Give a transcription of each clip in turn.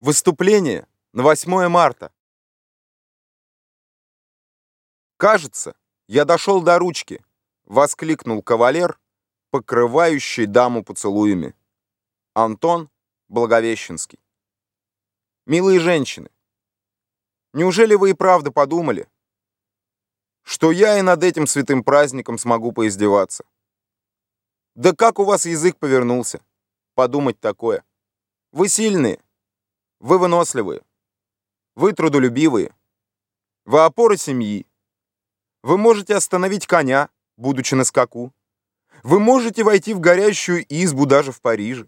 Выступление на 8 марта. «Кажется, я дошел до ручки», — воскликнул кавалер, покрывающий даму поцелуями. Антон Благовещенский. Милые женщины, неужели вы и правда подумали, что я и над этим святым праздником смогу поиздеваться? Да как у вас язык повернулся? Подумать такое. Вы сильные, вы выносливые, вы трудолюбивые, вы опора семьи. Вы можете остановить коня, будучи на скаку. Вы можете войти в горящую избу даже в Париже.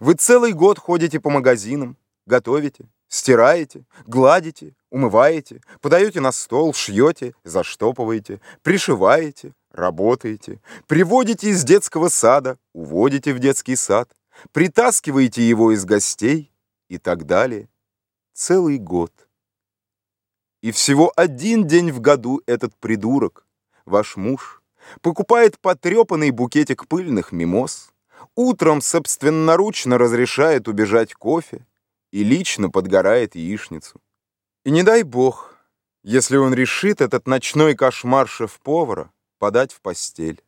Вы целый год ходите по магазинам, готовите, стираете, гладите, умываете, подаете на стол, шьете, заштопываете, пришиваете, работаете, приводите из детского сада, уводите в детский сад, притаскиваете его из гостей и так далее. Целый год. И всего один день в году этот придурок, ваш муж, покупает потрепанный букетик пыльных мимоз, утром собственноручно разрешает убежать кофе и лично подгорает яичницу. И не дай бог, если он решит этот ночной кошмар шеф-повара подать в постель.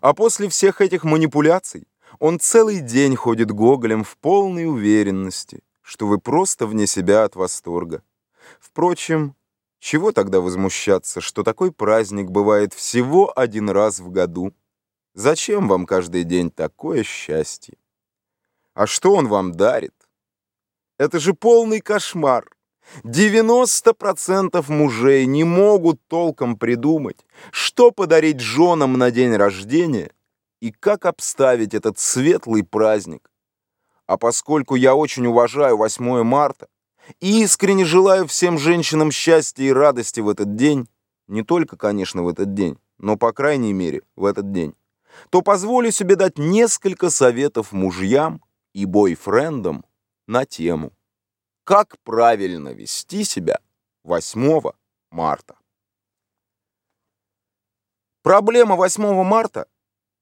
А после всех этих манипуляций он целый день ходит гоголем в полной уверенности, что вы просто вне себя от восторга. Впрочем, чего тогда возмущаться, что такой праздник бывает всего один раз в году? Зачем вам каждый день такое счастье? А что он вам дарит? Это же полный кошмар. 90% мужей не могут толком придумать, что подарить женам на день рождения и как обставить этот светлый праздник. А поскольку я очень уважаю 8 марта и искренне желаю всем женщинам счастья и радости в этот день, не только, конечно, в этот день, но, по крайней мере, в этот день, то позволю себе дать несколько советов мужьям и бойфрендам на тему «Как правильно вести себя 8 марта». Проблема 8 марта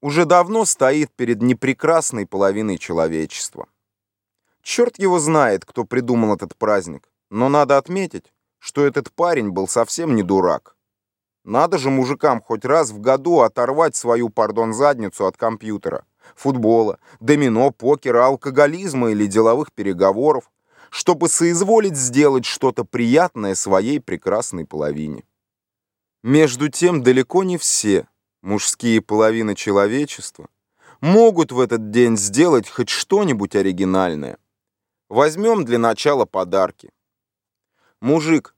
уже давно стоит перед непрекрасной половиной человечества. Черт его знает, кто придумал этот праздник, но надо отметить, что этот парень был совсем не дурак. Надо же мужикам хоть раз в году оторвать свою, пардон, задницу от компьютера, футбола, домино, покера, алкоголизма или деловых переговоров, чтобы соизволить сделать что-то приятное своей прекрасной половине. Между тем, далеко не все мужские половины человечества могут в этот день сделать хоть что-нибудь оригинальное. Возьмем для начала подарки. Мужик,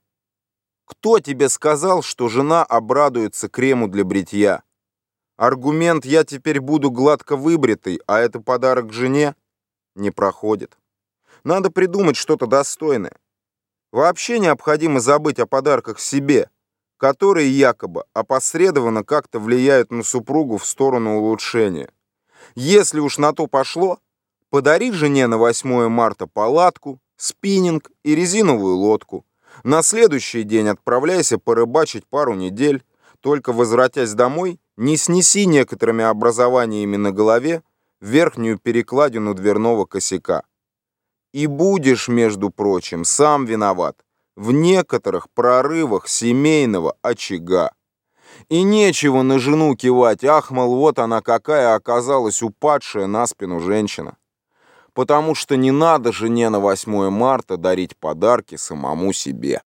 кто тебе сказал, что жена обрадуется крему для бритья? Аргумент «я теперь буду гладко выбритый, а это подарок жене» не проходит. Надо придумать что-то достойное. Вообще необходимо забыть о подарках себе – которые якобы опосредованно как-то влияют на супругу в сторону улучшения. Если уж на то пошло, подари жене на 8 марта палатку, спиннинг и резиновую лодку. На следующий день отправляйся порыбачить пару недель, только возвратясь домой, не снеси некоторыми образованиями на голове верхнюю перекладину дверного косяка. И будешь, между прочим, сам виноват, в некоторых прорывах семейного очага. И нечего на жену кивать, ах, мол, вот она какая оказалась упадшая на спину женщина. Потому что не надо жене на 8 марта дарить подарки самому себе.